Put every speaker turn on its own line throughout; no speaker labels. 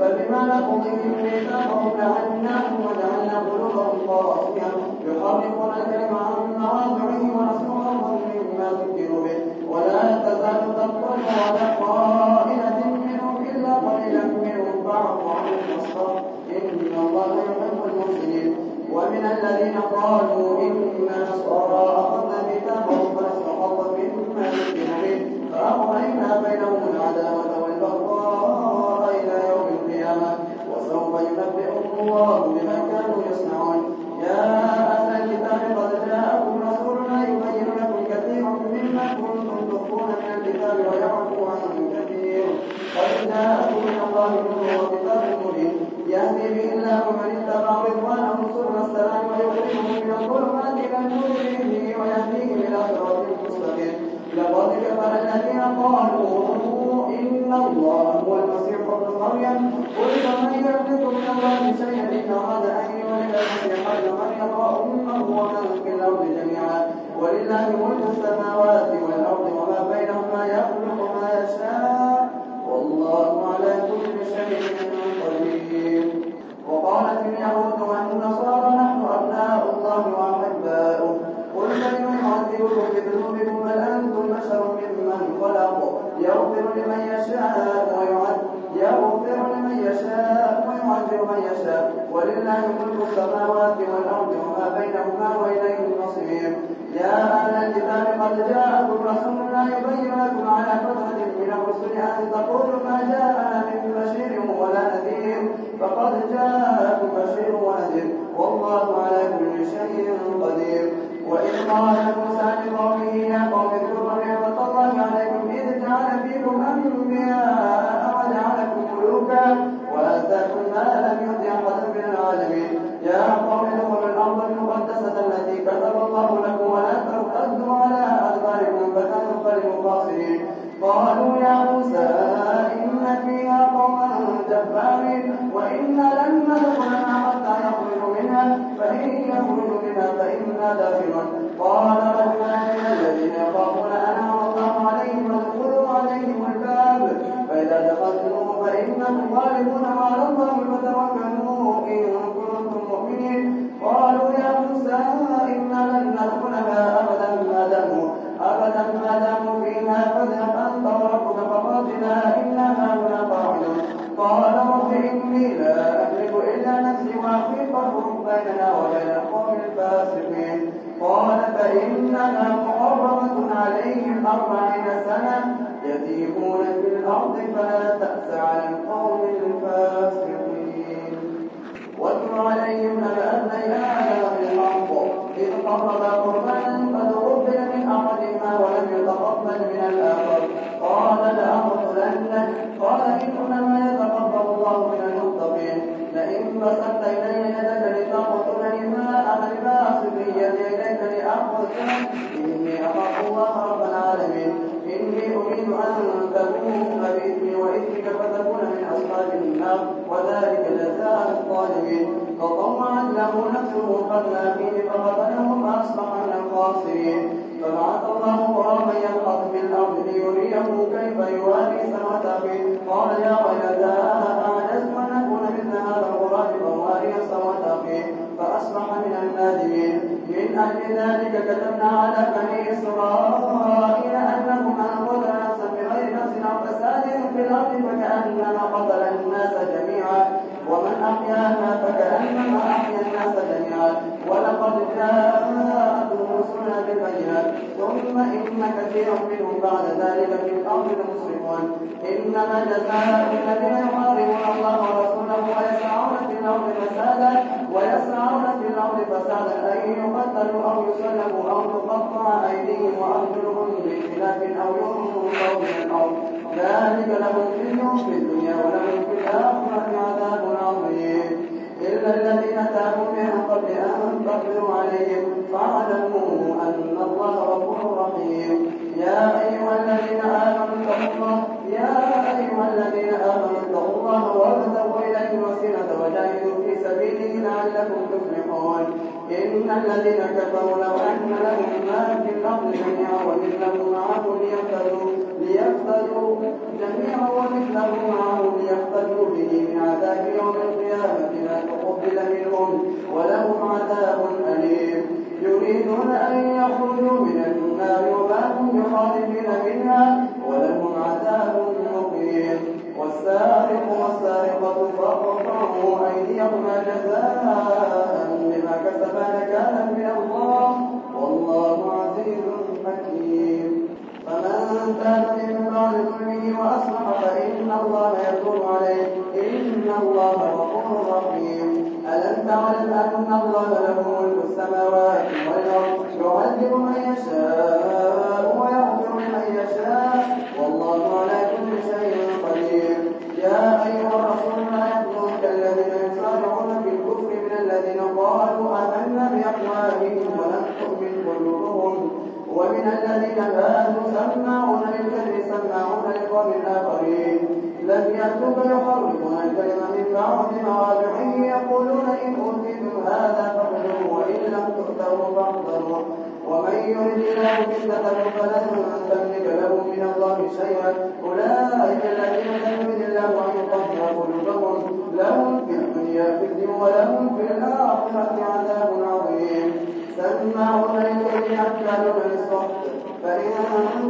فبما نقضهم ميثاقهم لعناهم وجعلنا قلوبهم قاسية يحرفون الكلم عن مواضعه ونسوهم مما ذكروا به. ولا تزال تطلب على قائلة منهم إلا قليلا منهم فاعف عن واصفر إن الله يحب المحسنين. ومن الذين قالوا إن الله هو المسيح ابن مريم. ان أراد أن يولد المسيح جميعا. ولله ملك السماوات وإنا لن ندخلها حتى يخرج منها فإن يخرج منها فإنا داخلون قال رجل الذين يخافون أنا والله عليهم ادخلوا عليهم الباب. فإذا دخلتموه فإنهم غالبون على الله فتوكلوا إن كنتم مؤمنين. قالوا يا موسى إن إننا مؤرخ عليهم أربعين سنة يتيمون في الأرض فلا تأس على القوم الفاسقين. Jagannatha في الدنيا ولهم في الآخرة عذاب عظيم. إلا الذين تابوا من قبل أن تقدروا عليهم فاعلموا أن الله غفور رحيم. يا أيها الذين آمنوا اتقوا يا أيها الذين آمنوا اتقوا الله وابتغوا إليه الوسيلة وجاهدوا في سبيله لعلكم تفلحون. إن الذين كفروا لو أن لهم ما في الأرض جميعا ومثله معه ليفتروا ليفتروا جميعا ومثله معه ليفتدوا به من يوم القيامة ما تقبل منهم ولهم عذاب أليم. يريدون أن يخرجوا من النار وما هم بخارجين منها. تعلم أن الله له ملك السماوات والأرض يعذب من يشاء ويغفر لمن يشاء. والله على كل شيء قدير. يا أيها الرسول لا يحزنك الذين يسارعون في الكفر من الذين قالوا آمنا بأقوالهم ولم تؤمن قلوبهم. ومن الذين هادوا سماعون للكذب سماعون لقوم آخرين. لم يأتوك يحرفون الكلمة من بعد مواضعه يقولون إن أوتيتم هذا فخذوه وإن لم تؤتوا فاحذروا ومن يرد الله فتنته فلن تملك له من الله شيئا أولئك الذين لم يرد الله أن يطهر قلوبهم لهم في الدنيا خزي ولهم في الآخرة عذاب عظيم سماعون للكذب أكثر للسحت فإن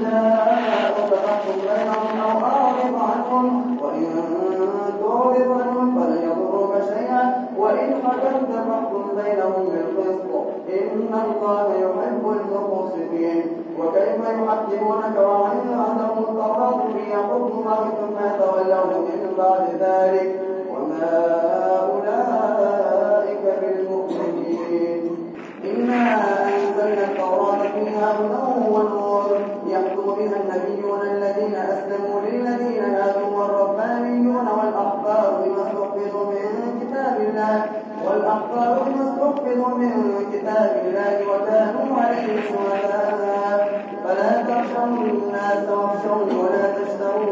جاءوك فاحكم بينهم أو أعرض عنهم وإن تعرض عنهم فلن يضروك شيئا وإن حكمت فاحكم بينهم بالقسط إن الله يحب المقسطين وكيف يحكمونك وعندهم التوراة الله ثم يتولون من بعد ذلك وما أولئك بالمؤمنين إنا فيها هدى ونور يحكم بها النبيون الذين أسلموا للذين هادوا والربانيون والأحبار بما استحفظوا من كتاب الله والأحبار بما استحفظوا من كتاب الله وكانوا عليه شهداء فلا تخشوا الناس واخشوني ولا تشتروا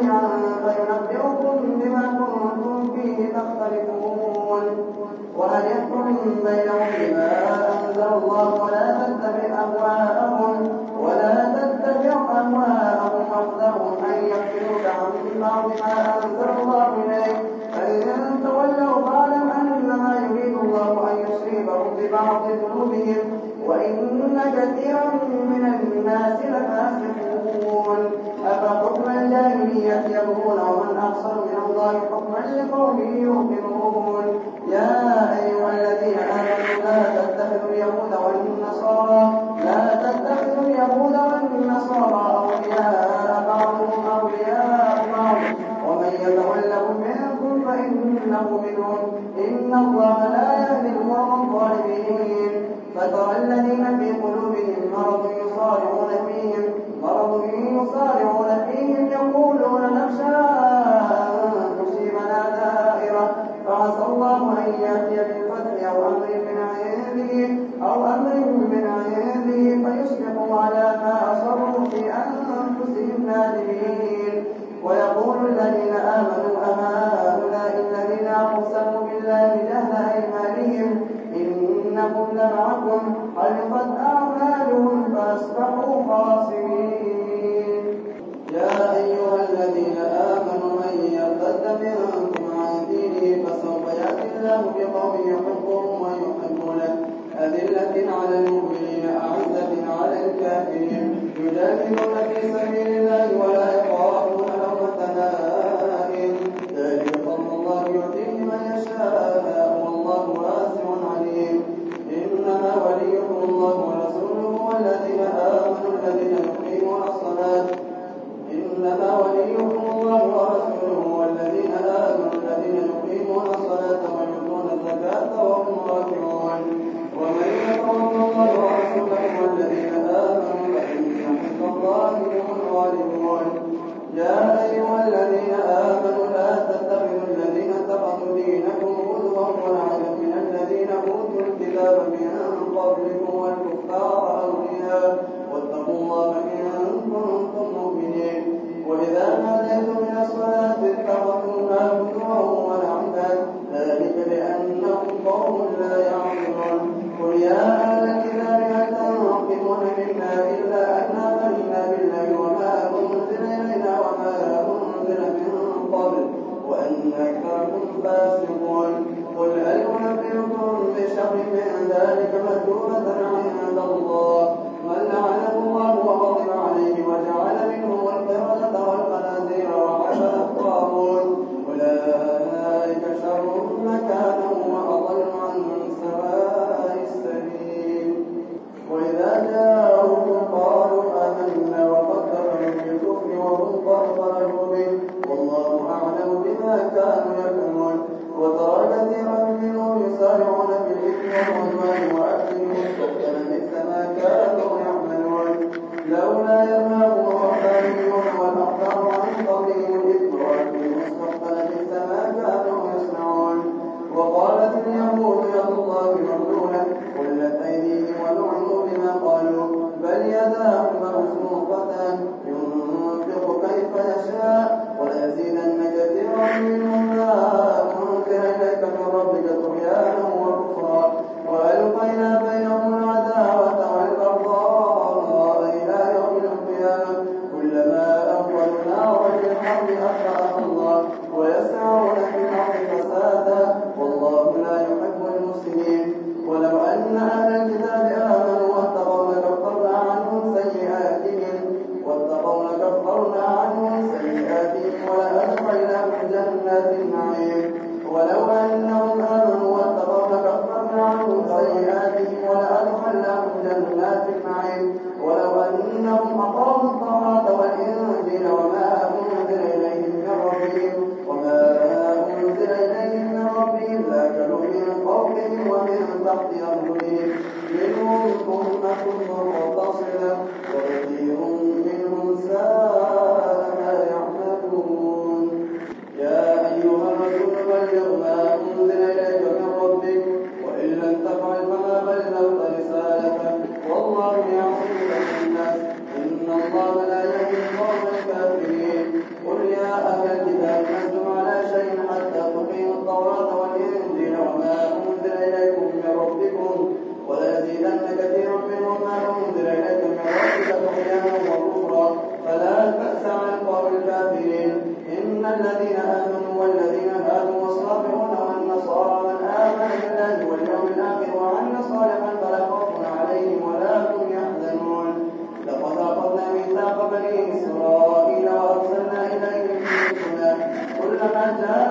جميعا فينبئكم بما كنتم فيه تختلفون. وهل يحكم بينهم بما حكما لقوم يوقنون أن يأتي بالفتح أو أمر من عنده أو أمر من عنده فيصبحوا على ما أصروا في أنفسهم نادرين ويقول الذين آمنوا أما أهؤلاء الذين أقسموا بالله جهل أيمانهم إنهم لمعكم قد أعمالهم فأصبحوا خاسرين. يا أيها الذين آمنوا الله بقوم يحبهم ويحبونه أذلة على المؤمنين أعزة على الكافرين يجاهدون في سبيل إسرائيل وأرسلنا إليهم رسلا كلما جاء